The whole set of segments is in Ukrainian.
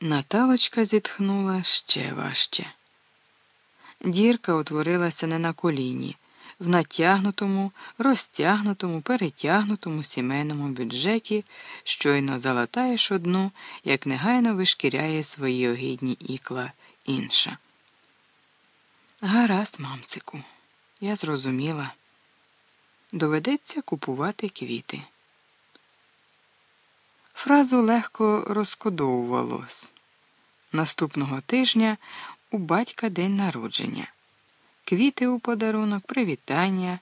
Наталочка зітхнула ще важче. Дірка утворилася не на коліні, в натягнутому, розтягнутому, перетягнутому сімейному бюджеті щойно залатаєш одну, як негайно вишкіряє свої огідні ікла інша. Гаразд, мамцику, я зрозуміла. Доведеться купувати квіти. Фразу легко розкодовувалось. Наступного тижня у батька день народження, квіти у подарунок, привітання,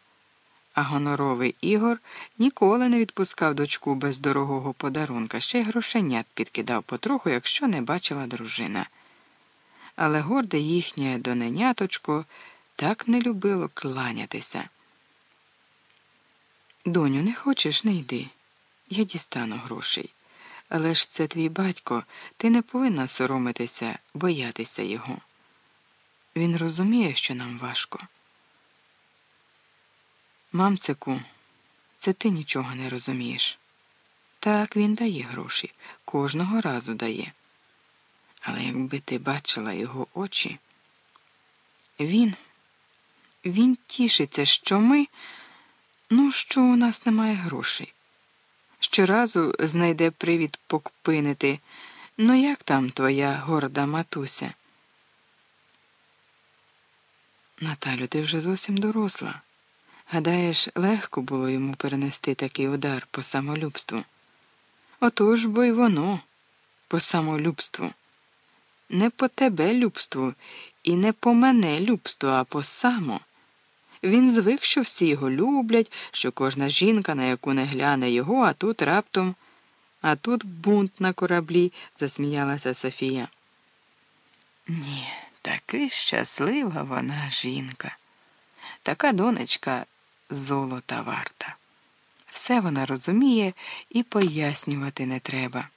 а гоноровий Ігор ніколи не відпускав дочку без дорогого подарунка, ще й грошенят підкидав потроху, якщо не бачила дружина. Але горде їхнє доненяточко так не любило кланятися. Доню, не хочеш, не йди. Я дістану грошей. Але ж це твій батько, ти не повинна соромитися, боятися його. Він розуміє, що нам важко. Мамцику, це ти нічого не розумієш. Так, він дає гроші, кожного разу дає. Але якби ти бачила його очі, він, він тішиться, що ми, ну, що у нас немає грошей. Щоразу знайде привід покпинити. Ну, як там твоя горда матуся? Наталю, ти вже зовсім доросла. Гадаєш, легко було йому перенести такий удар по самолюбству. Отож бо й воно по самолюбству. Не по тебе любству і не по мене любству, а по само. Він звик, що всі його люблять, що кожна жінка, на яку не гляне його, а тут раптом, а тут бунт на кораблі, засміялася Софія. Ні, таки щаслива вона жінка. Така донечка золота варта. Все вона розуміє і пояснювати не треба.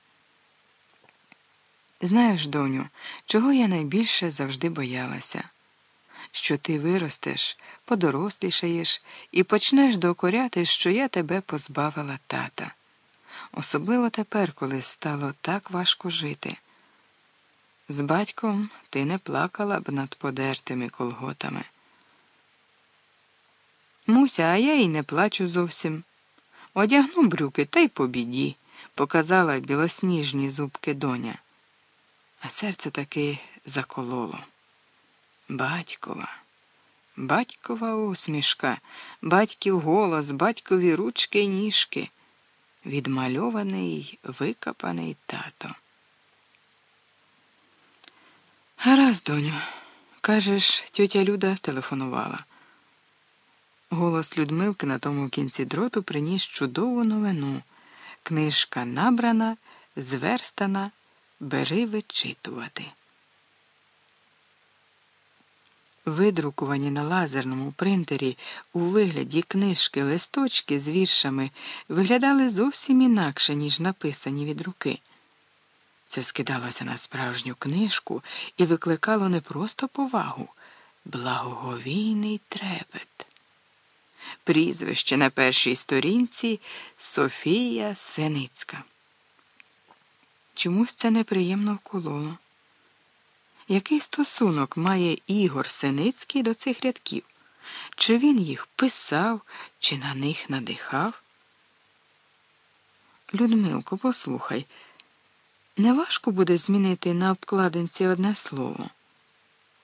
Знаєш, доню, чого я найбільше завжди боялася? Що ти виростеш, подорослішаєш і почнеш докоряти, що я тебе позбавила тата. Особливо тепер, коли стало так важко жити. З батьком ти не плакала б над подертими колготами. Муся, а я й не плачу зовсім. Одягну брюки та й по біді, показала білосніжні зубки доня. А серце таки закололо. Батькова, батькова усмішка, батьків голос, батькові ручки й ніжки, відмальований, викопаний тато. Гаразд, доню, кажеш, тьотя Люда телефонувала. Голос Людмилки на тому кінці дроту приніс чудову новину. Книжка набрана, зверстана, бери вичитувати. Видрукувані на лазерному принтері у вигляді книжки листочки з віршами виглядали зовсім інакше, ніж написані від руки. Це скидалося на справжню книжку і викликало не просто повагу, благоговійний трепет. Прізвище на першій сторінці Софія Сеницька. Чомусь це неприємно вкололо. Який стосунок має Ігор Синицький до цих рядків? Чи він їх писав, чи на них надихав? Людмилко, послухай, неважко буде змінити на обкладинці одне слово.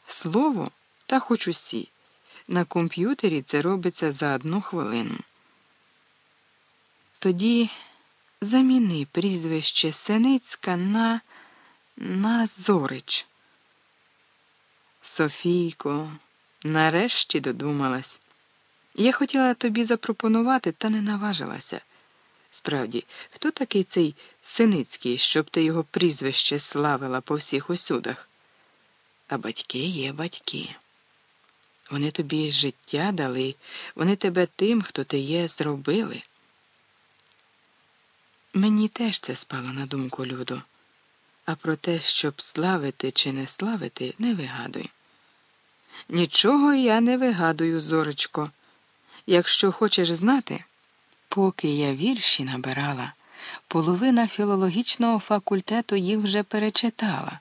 Слово, та хоч усі. На комп'ютері це робиться за одну хвилину. Тоді заміни прізвище Синицька на, на Зорич. Софійко, нарешті додумалась. Я хотіла тобі запропонувати, та не наважилася. Справді, хто такий цей Синицький, щоб ти його прізвище славила по всіх усюдах? А батьки є батьки. Вони тобі життя дали, вони тебе тим, хто ти є, зробили. Мені теж це спало на думку, Людо а про те, щоб славити чи не славити, не вигадуй. Нічого я не вигадую, зорочко. Якщо хочеш знати, поки я вірші набирала, Половина філологічного факультету їх вже перечитала.